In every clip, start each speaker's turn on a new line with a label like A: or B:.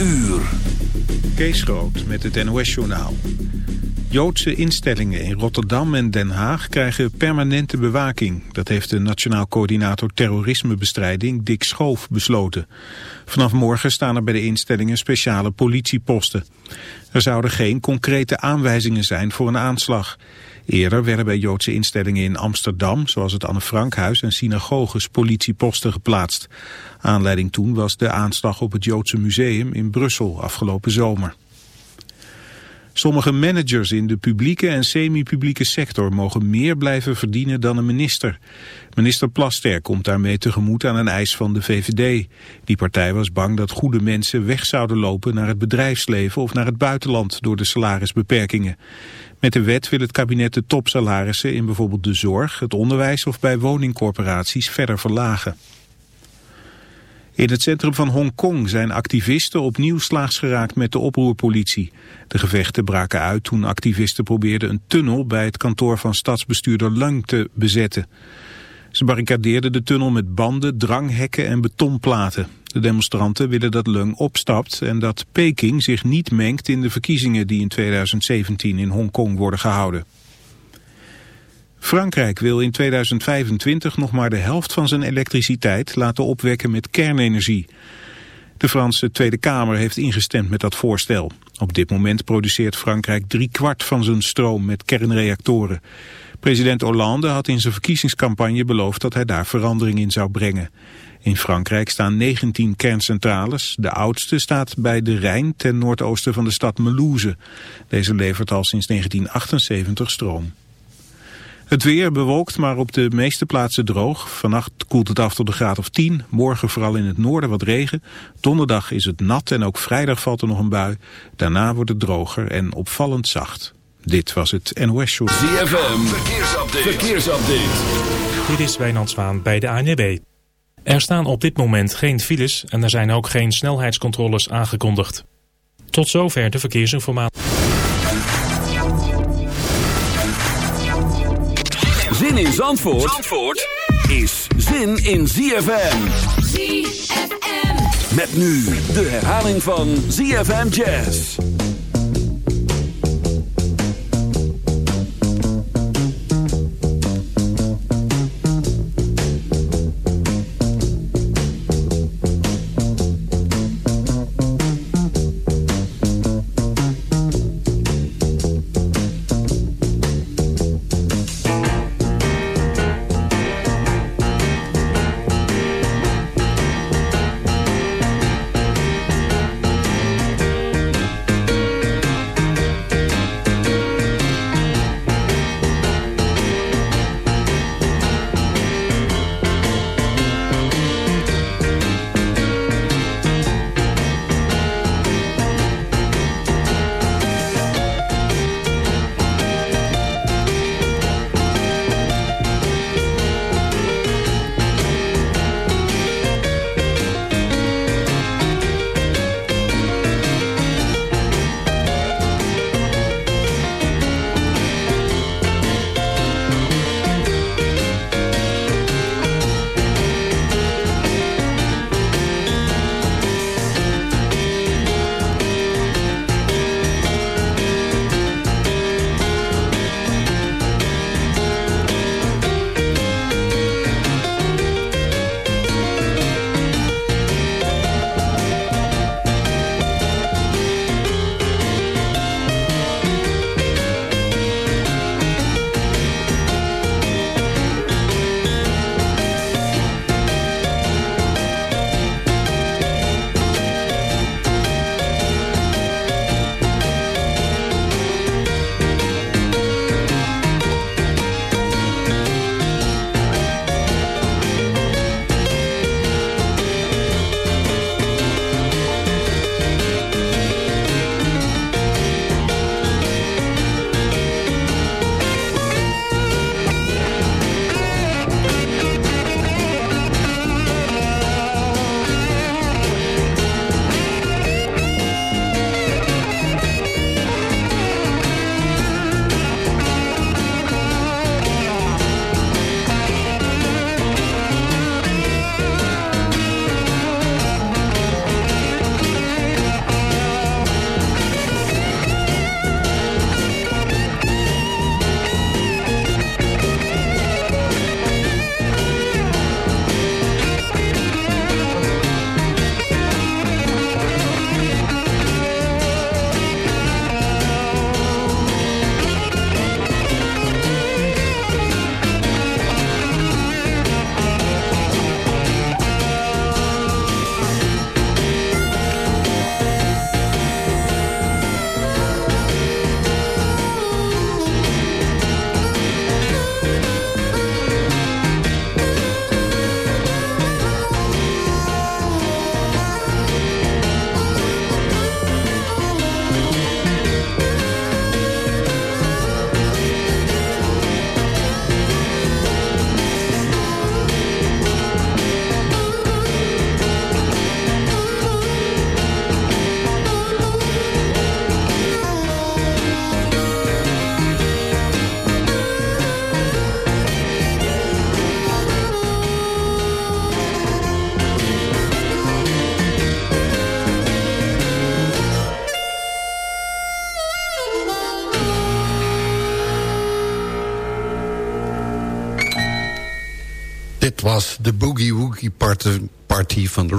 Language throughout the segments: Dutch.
A: Uur.
B: Kees met het NOS-journaal. Joodse instellingen in Rotterdam en Den Haag krijgen permanente bewaking. Dat heeft de Nationaal Coördinator Terrorismebestrijding Dick Schoof besloten. Vanaf morgen staan er bij de instellingen speciale politieposten. Er zouden geen concrete aanwijzingen zijn voor een aanslag. Eerder werden bij Joodse instellingen in Amsterdam, zoals het Anne Frankhuis en synagoges, politieposten geplaatst. Aanleiding toen was de aanslag op het Joodse museum in Brussel afgelopen zomer. Sommige managers in de publieke en semi-publieke sector mogen meer blijven verdienen dan een minister. Minister Plaster komt daarmee tegemoet aan een eis van de VVD. Die partij was bang dat goede mensen weg zouden lopen naar het bedrijfsleven of naar het buitenland door de salarisbeperkingen. Met de wet wil het kabinet de topsalarissen in bijvoorbeeld de zorg, het onderwijs of bij woningcorporaties verder verlagen. In het centrum van Hongkong zijn activisten opnieuw slaags geraakt met de oproerpolitie. De gevechten braken uit toen activisten probeerden een tunnel bij het kantoor van stadsbestuurder Lung te bezetten. Ze barricadeerden de tunnel met banden, dranghekken en betonplaten. De demonstranten willen dat Lung opstapt en dat Peking zich niet mengt in de verkiezingen die in 2017 in Hongkong worden gehouden. Frankrijk wil in 2025 nog maar de helft van zijn elektriciteit laten opwekken met kernenergie. De Franse Tweede Kamer heeft ingestemd met dat voorstel. Op dit moment produceert Frankrijk drie kwart van zijn stroom met kernreactoren. President Hollande had in zijn verkiezingscampagne beloofd dat hij daar verandering in zou brengen. In Frankrijk staan 19 kerncentrales. De oudste staat bij de Rijn ten noordoosten van de stad Melouze. Deze levert al sinds 1978 stroom. Het weer bewolkt, maar op de meeste plaatsen droog. Vannacht koelt het af tot een graad of 10. Morgen vooral in het noorden wat regen. Donderdag is het nat en ook vrijdag valt er nog een bui. Daarna wordt het droger en opvallend zacht. Dit was het NOS Show.
A: ZFM, verkeersupdate. verkeersupdate.
C: Dit is Wijnand Zwaan bij de ANWB. Er staan op dit moment geen files en er zijn ook geen snelheidscontroles aangekondigd. Tot zover de verkeersinformatie.
A: Zin in Zandvoort, Zandvoort is zin in ZFM. ZFM. Met nu de herhaling van ZFM Jazz.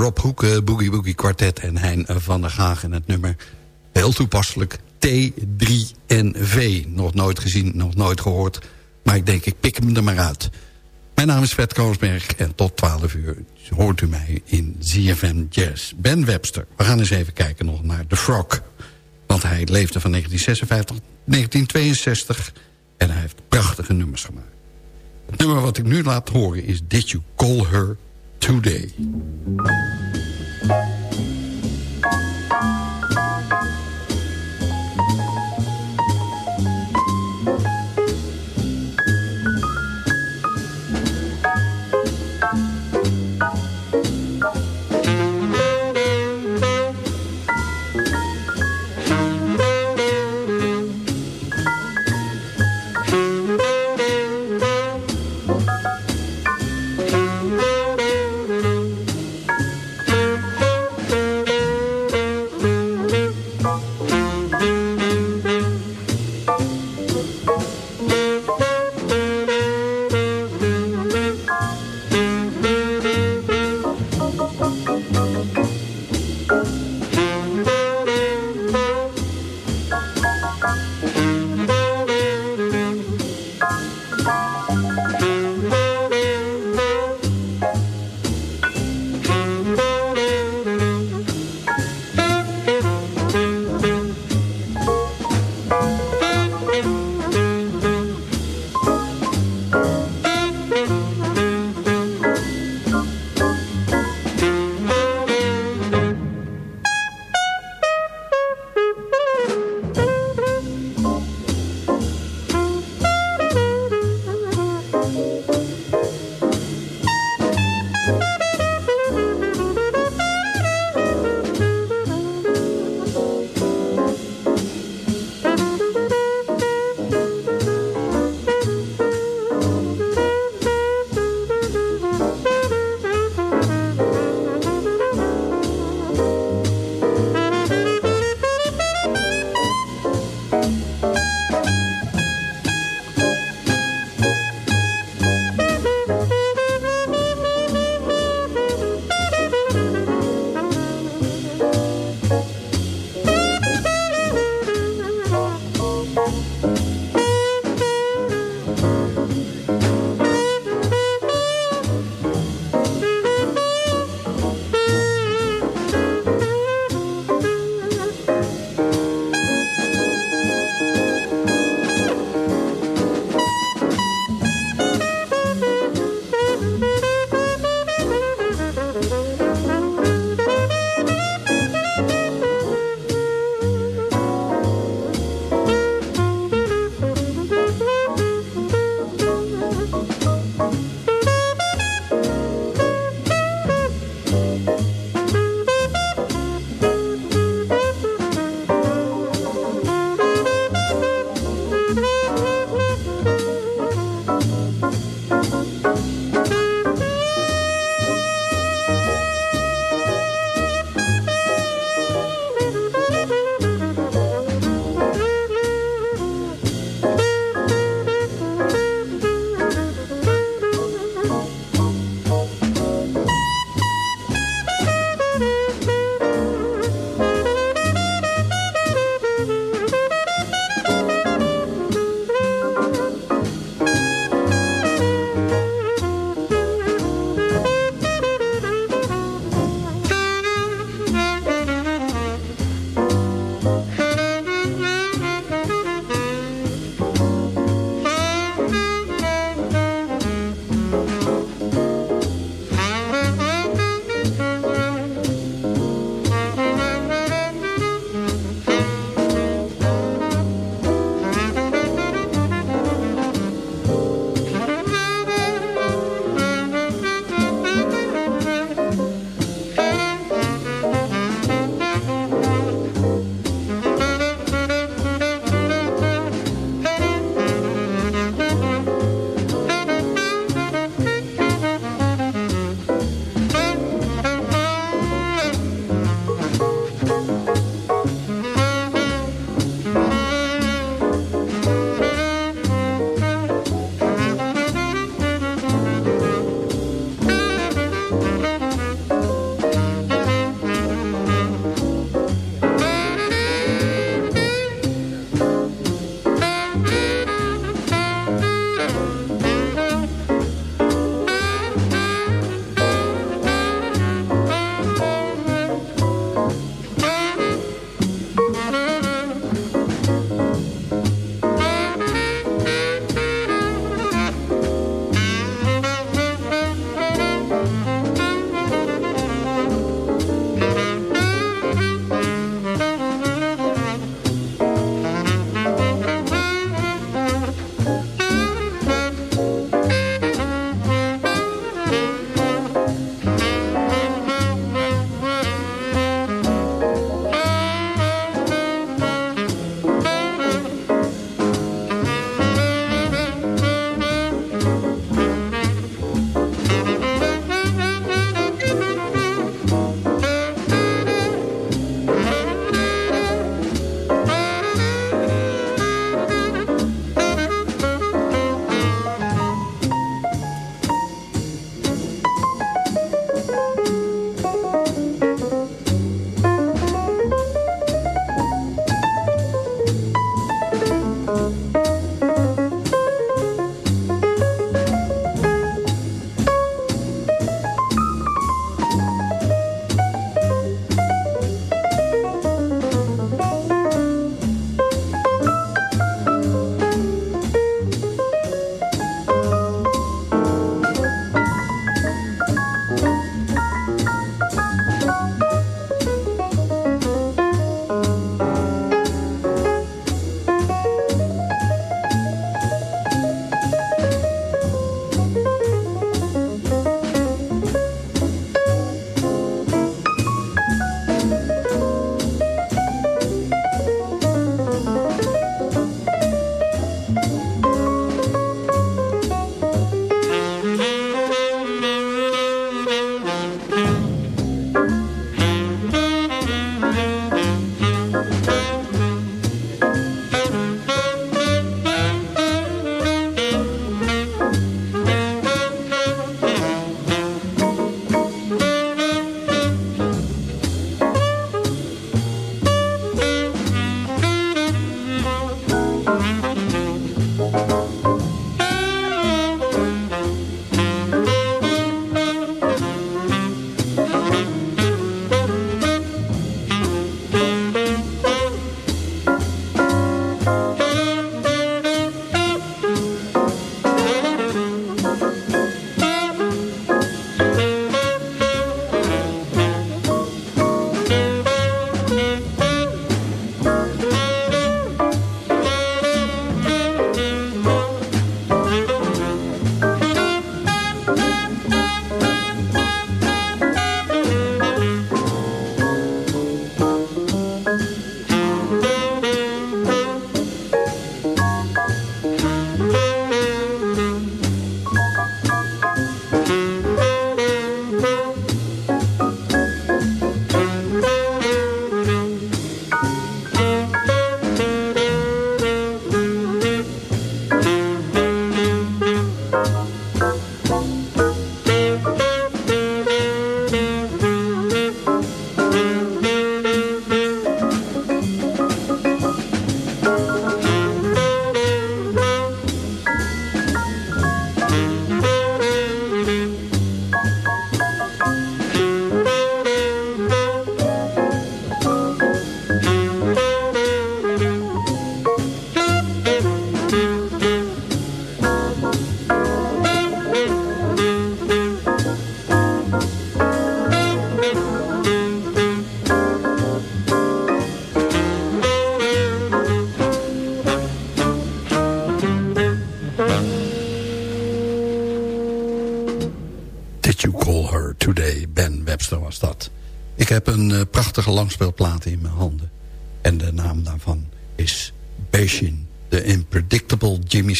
D: Rob Hoeken Boogie Woogie Quartet en Hein van der Gaag. En het nummer, heel toepasselijk, T3NV. Nog nooit gezien, nog nooit gehoord. Maar ik denk, ik pik hem er maar uit. Mijn naam is Fred Koosberg en tot 12 uur hoort u mij in ZFM Jazz. Ben Webster, we gaan eens even kijken nog naar The Frog. Want hij leefde van 1956 tot 1962 en hij heeft prachtige nummers gemaakt. Het nummer wat ik nu laat horen is Did You Call Her Today?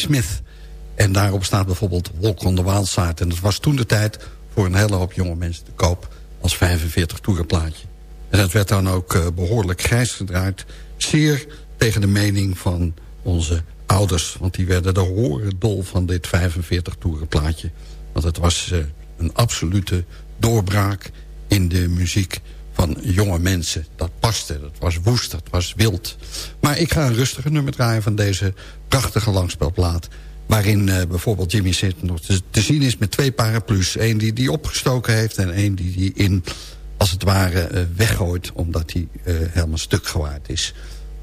D: Smith. En daarop staat bijvoorbeeld Walk on the Wild. En dat was toen de tijd voor een hele hoop jonge mensen te koop als 45 toerenplaatje. En dat werd dan ook uh, behoorlijk grijs gedraaid. Zeer tegen de mening van onze ouders. Want die werden de horen dol van dit 45 toerenplaatje. Want het was uh, een absolute doorbraak in de muziek van jonge mensen. Dat paste, dat was woest, dat was wild. Maar ik ga een rustige nummer draaien van deze prachtige langspelplaat... waarin uh, bijvoorbeeld Jimmy Smith nog te, zien is met twee paraplu's. Eén die die opgestoken heeft en één die die in, als het ware, uh, weggooit... omdat hij uh, helemaal stuk gewaard is.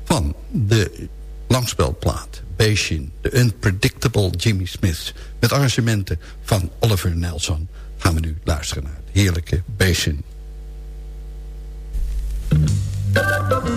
D: Van de langspelplaat Beijing, The Unpredictable Jimmy Smith... met arrangementen van Oliver Nelson... gaan we nu luisteren naar het heerlijke Beijing. Een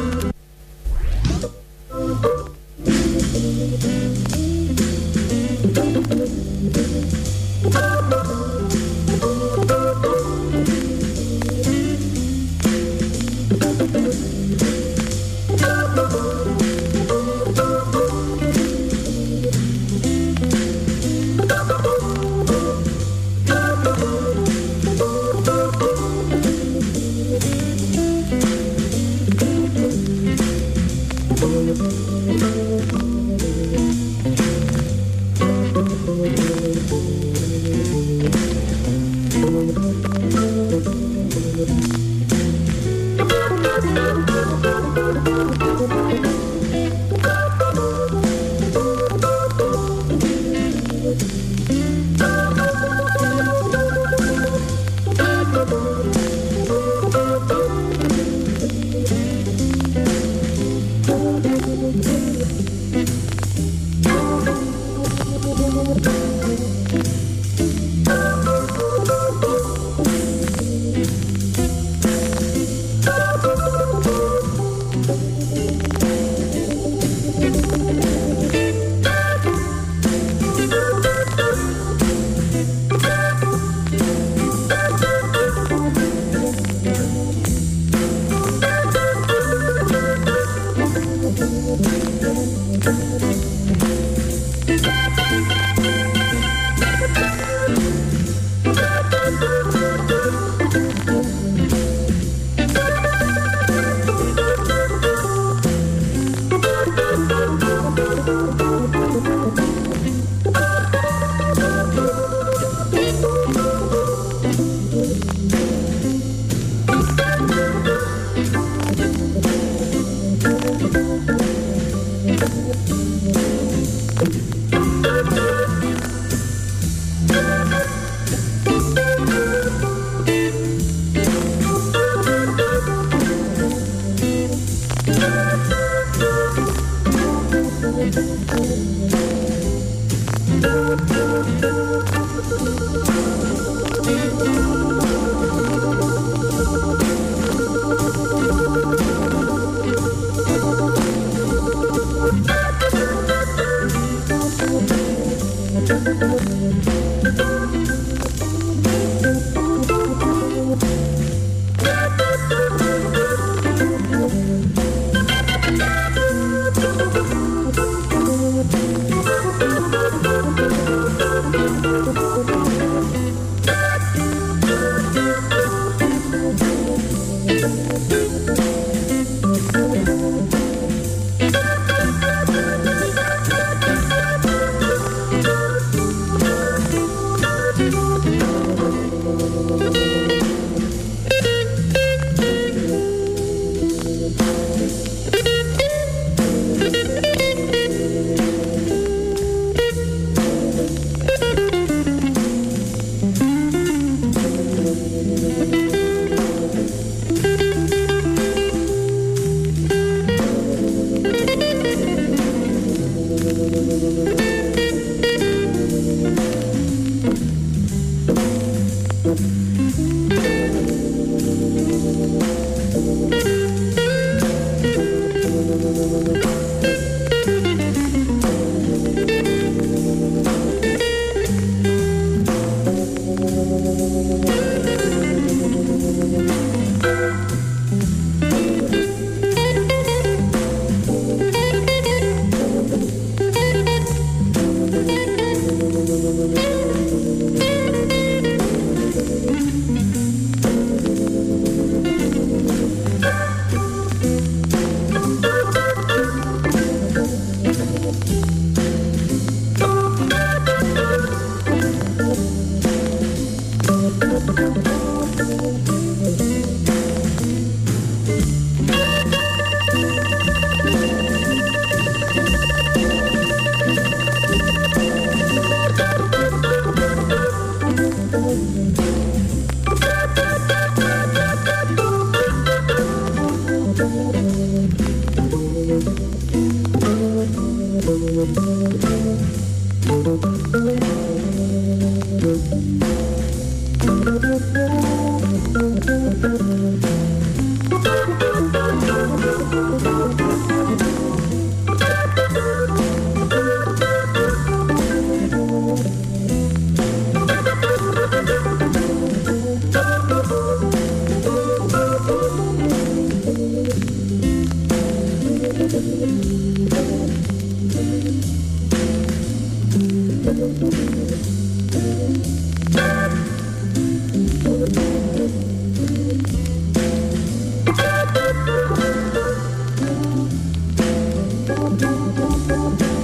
D: do, do, do, do.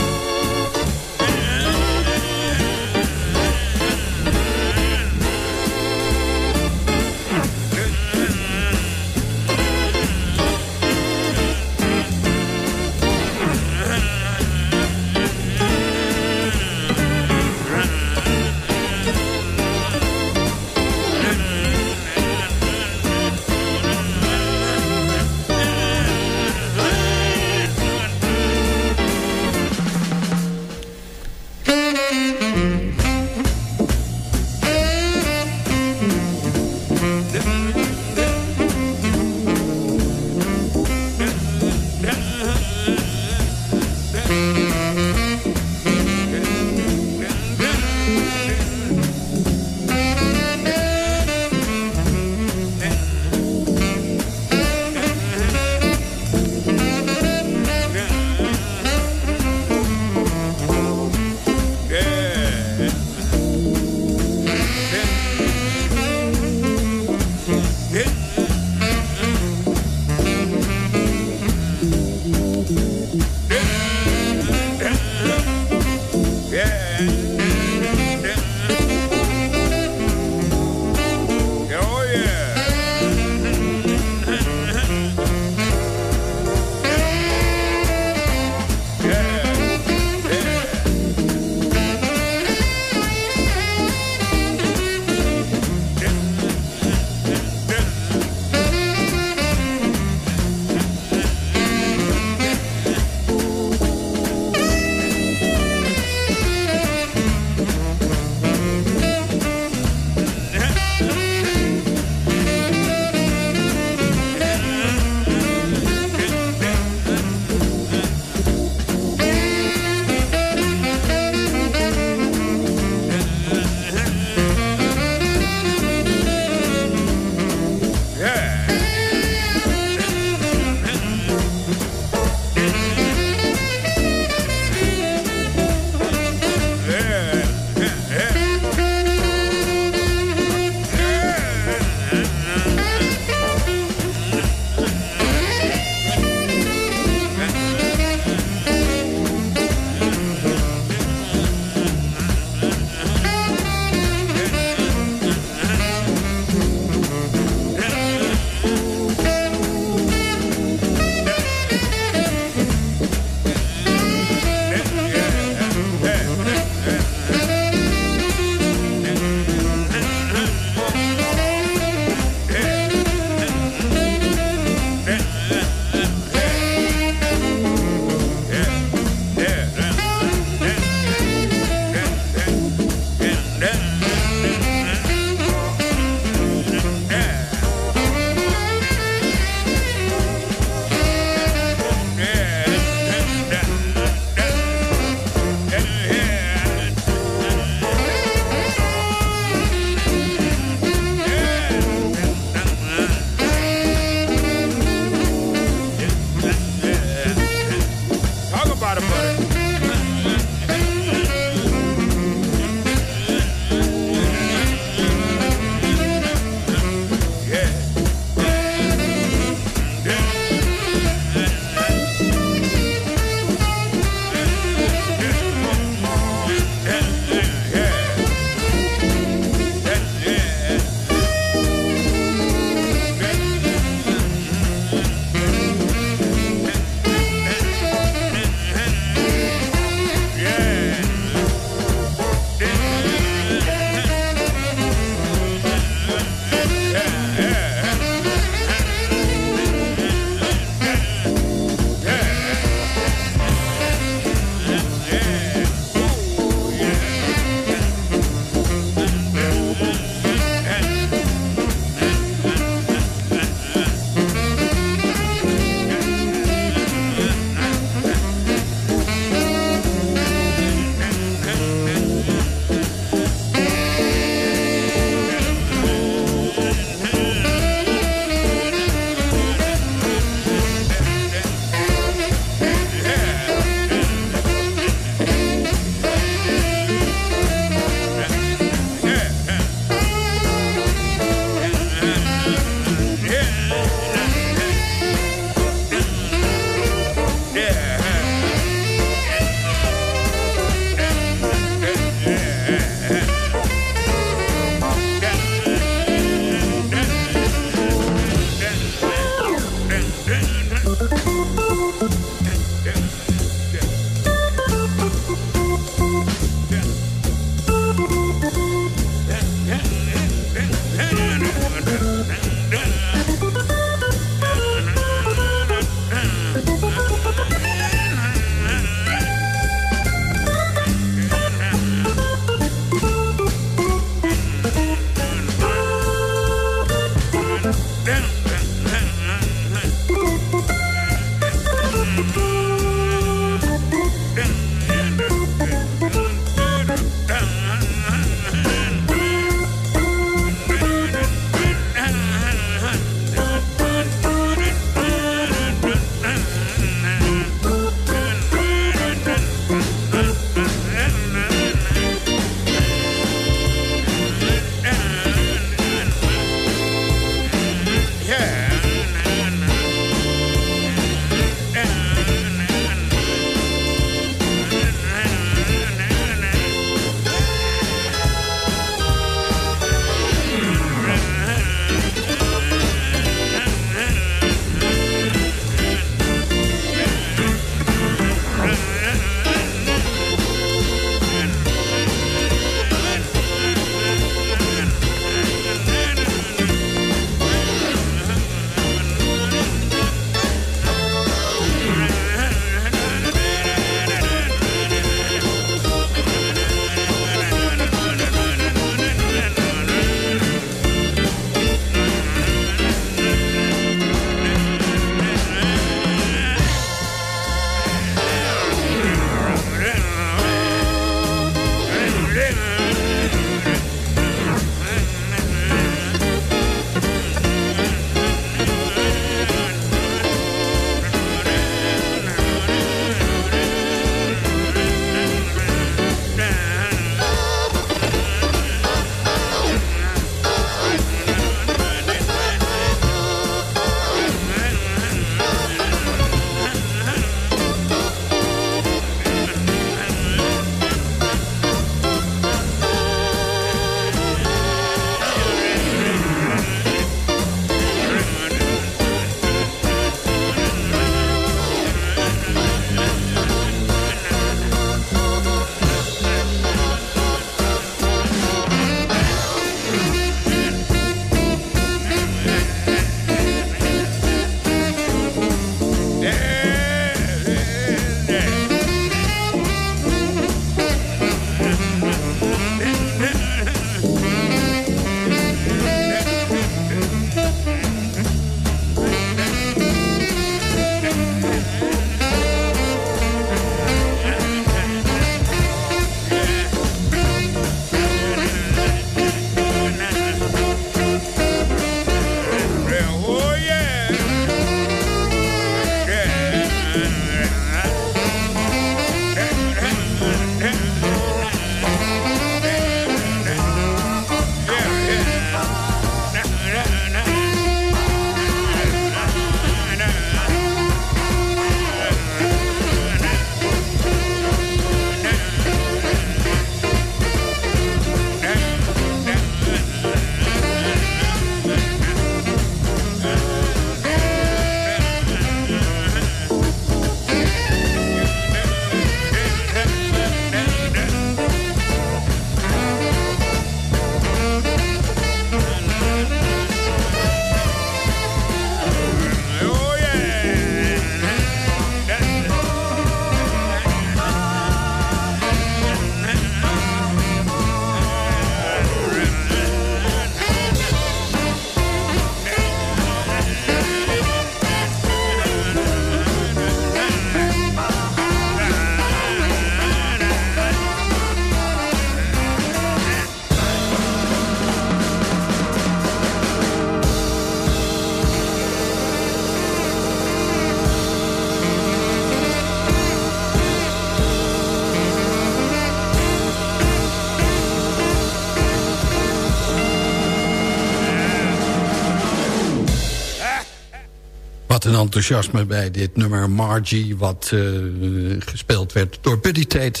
D: Enthousiasme bij dit nummer Margie... wat uh, gespeeld werd door Buddy Tate,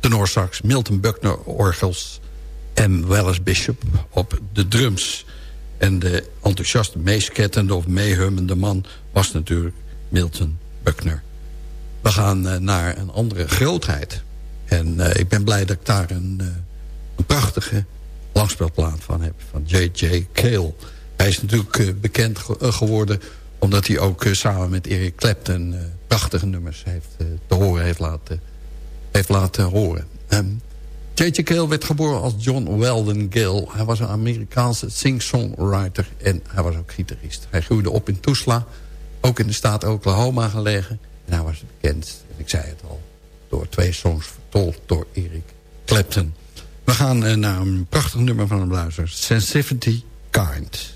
D: tenorsax... Milton Buckner, orgels en Wallace Bishop op de drums. En de enthousiaste, meeskettende of meehummende man... was natuurlijk Milton Buckner. We gaan uh, naar een andere grootheid. En uh, ik ben blij dat ik daar een, prachtige langspeelplaat van heb. Van J.J. Cale. Hij is natuurlijk bekend geworden omdat hij ook eh, samen met Eric Clapton uh, prachtige nummers heeft, uh, te horen heeft laten, heeft laten horen. Um, J.J. Cale werd geboren als John Weldon Gale. Hij was een Amerikaanse sing-songwriter en hij was ook gitarist. Hij groeide op in Tulsa, ook in de staat Oklahoma gelegen. En hij was bekend, en ik zei het al, door twee songs vertolkt door Eric Clapton. We gaan naar een prachtig nummer van een luisteren. Sensitivity Kind.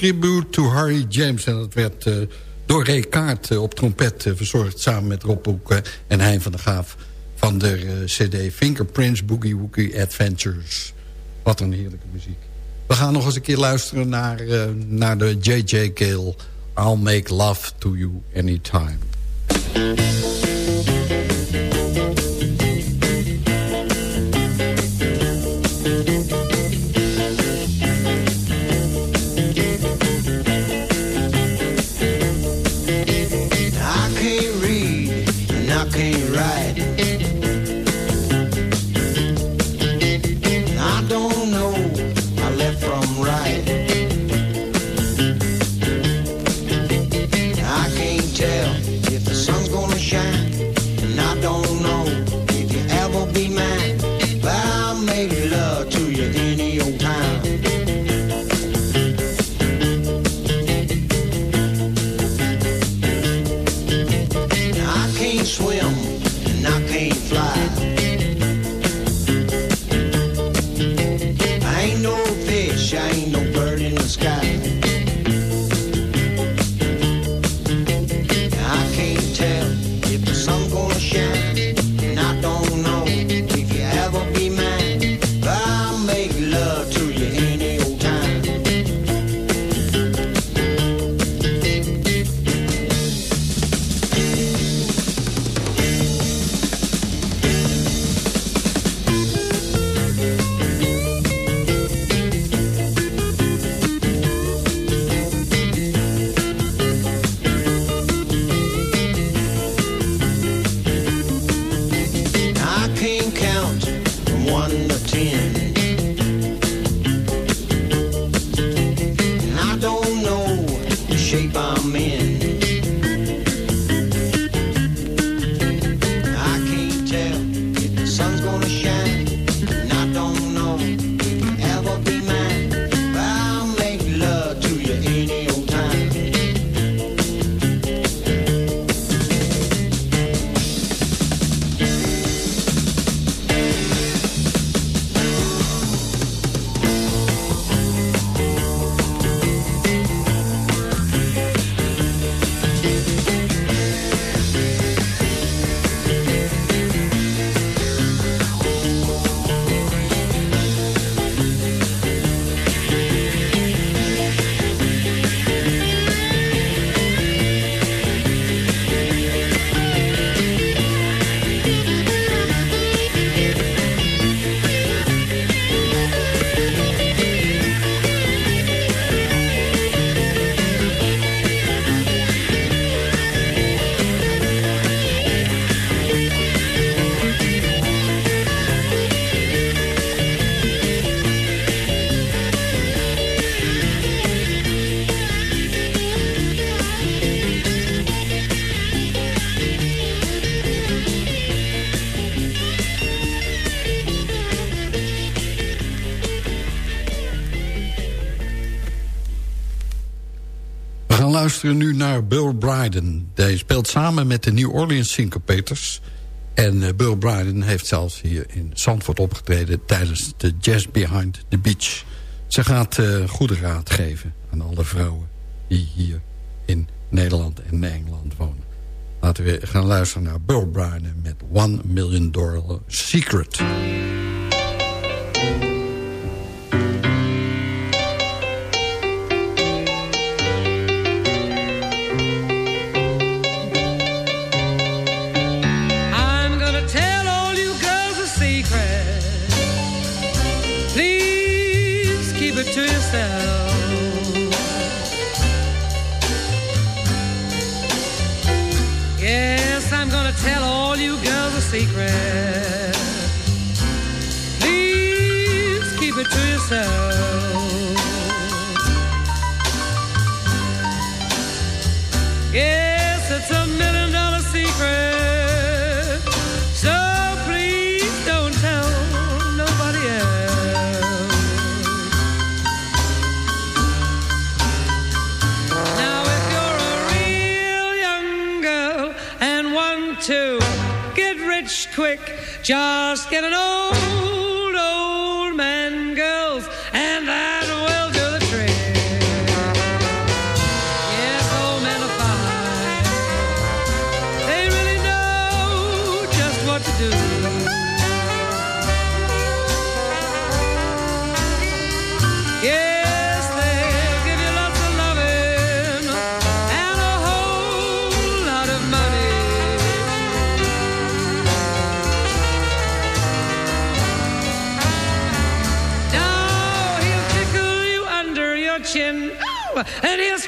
D: Tribute to Harry James. En dat werd eh, door Ray Kaart eh, op trompet eh, verzorgd... samen met Rob Hoek en Hein van der Gaaf... van de cd Fingerprints Boogie Woogie Adventures. Wat een heerlijke muziek. We gaan nog eens een keer luisteren naar, naar de J.J. Gale... I'll make love to you anytime.
E: Fly.
D: Luisteren nu naar Bill Bryden. Hij speelt samen met de New Orleans Syncopators. En eh, Bill Bryden heeft zelfs hier in Zandvoort opgetreden... tijdens de Jazz Behind the Beach. Ze gaat eh, goede raad geven aan alle vrouwen... die hier in Nederland en Engeland wonen. Laten we gaan luisteren naar Bill Bryden met One Million Dollar Secret.
F: Secret. Please keep it to yourself. Quick, just get it old, and
E: he's.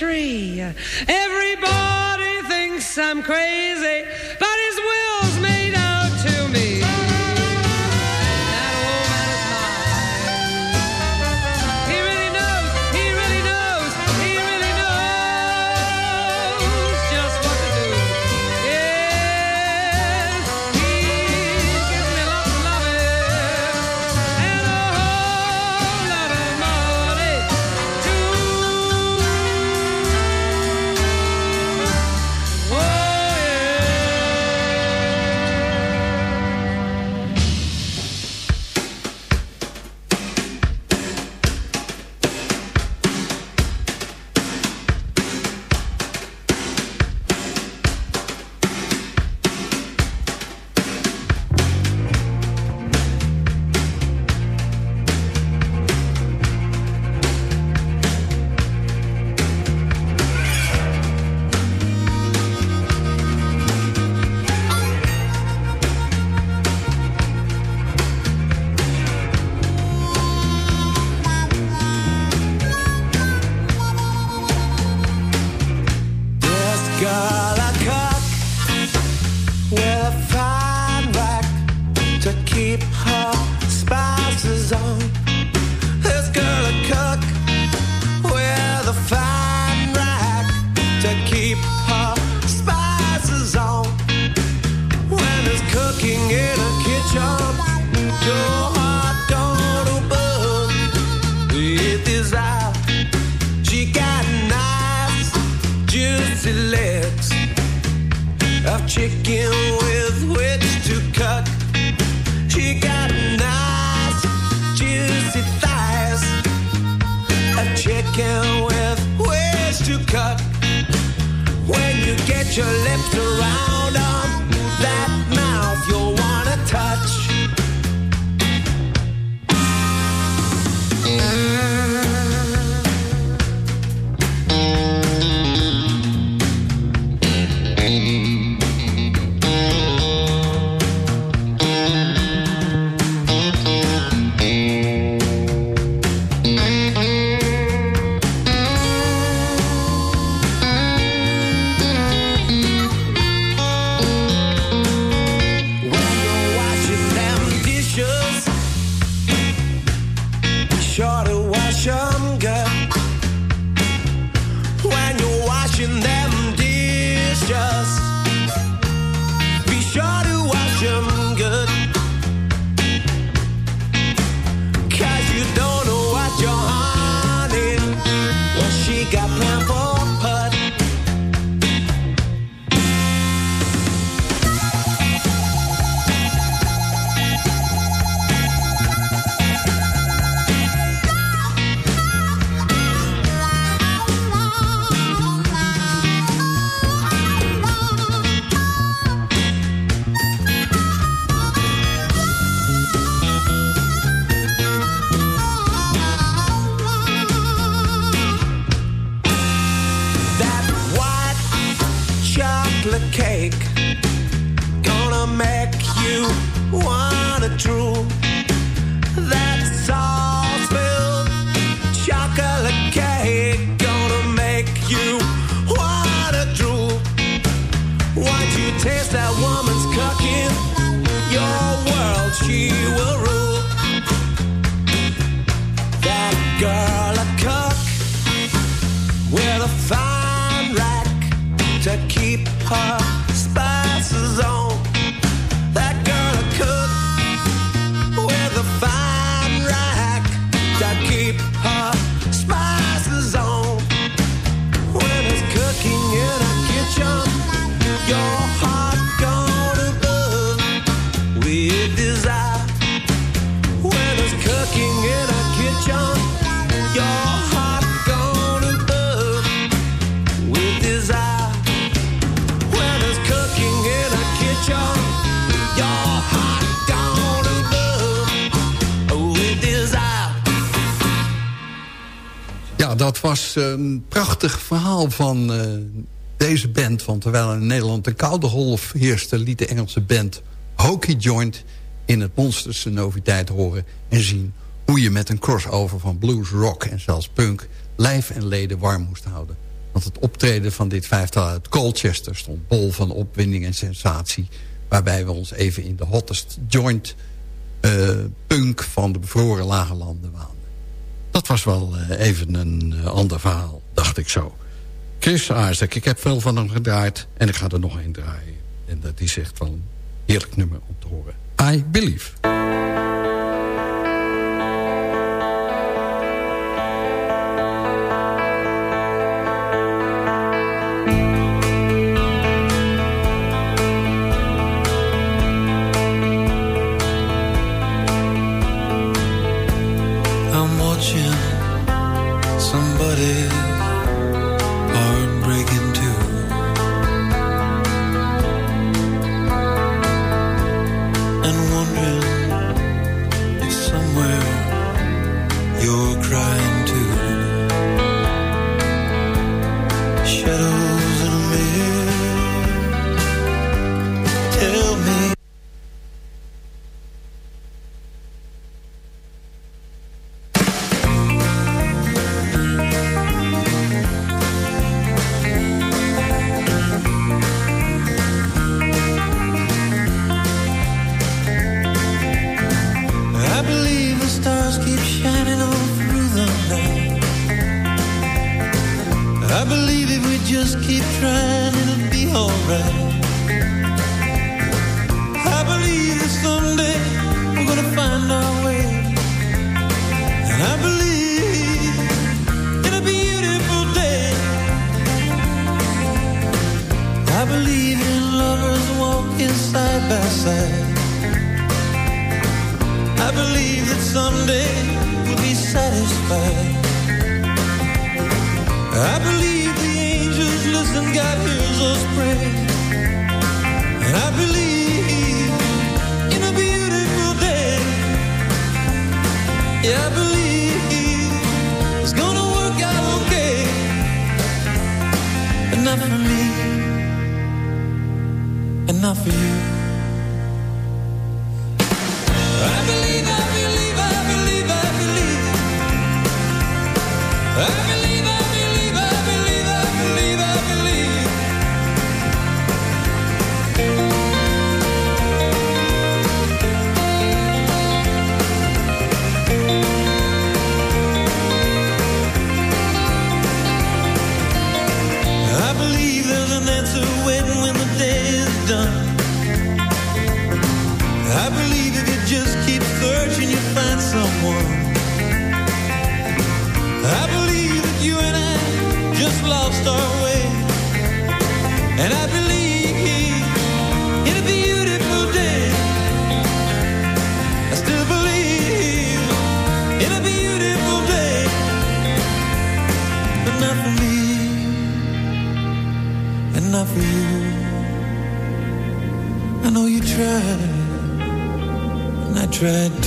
E: 23. Everybody thinks I'm crazy,
G: was een prachtig verhaal van uh, deze band. Want terwijl in Nederland de koude golf heerste... liet de Engelse band Hokey Joint in het Monsters Noviteit horen... en zien hoe je met een crossover van blues, rock en zelfs punk... lijf en leden warm moest houden. Want het optreden van dit vijftal uit Colchester stond bol van opwinding en sensatie... waarbij we ons even in de hottest joint uh, punk van de bevroren lage landen waanden. Dat was wel uh, even een uh, ander verhaal, dacht ik zo. Chris Isaac, ik heb veel van hem gedraaid en ik ga er nog een draaien. En dat is echt wel een heerlijk nummer om te horen. I Believe.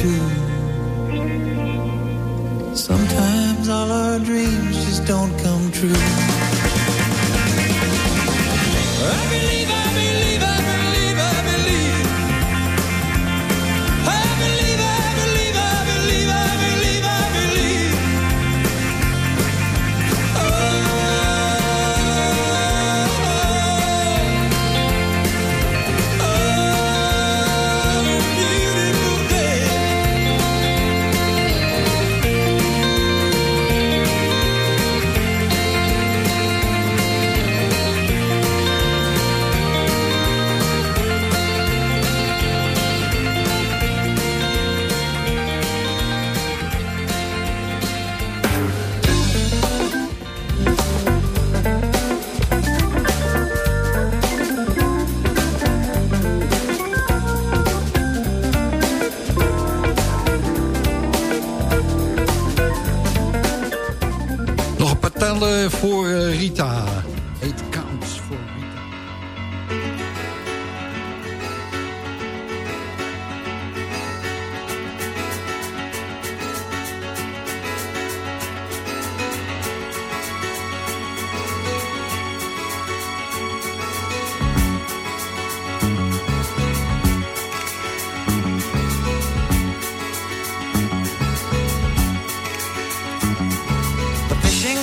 G: Voor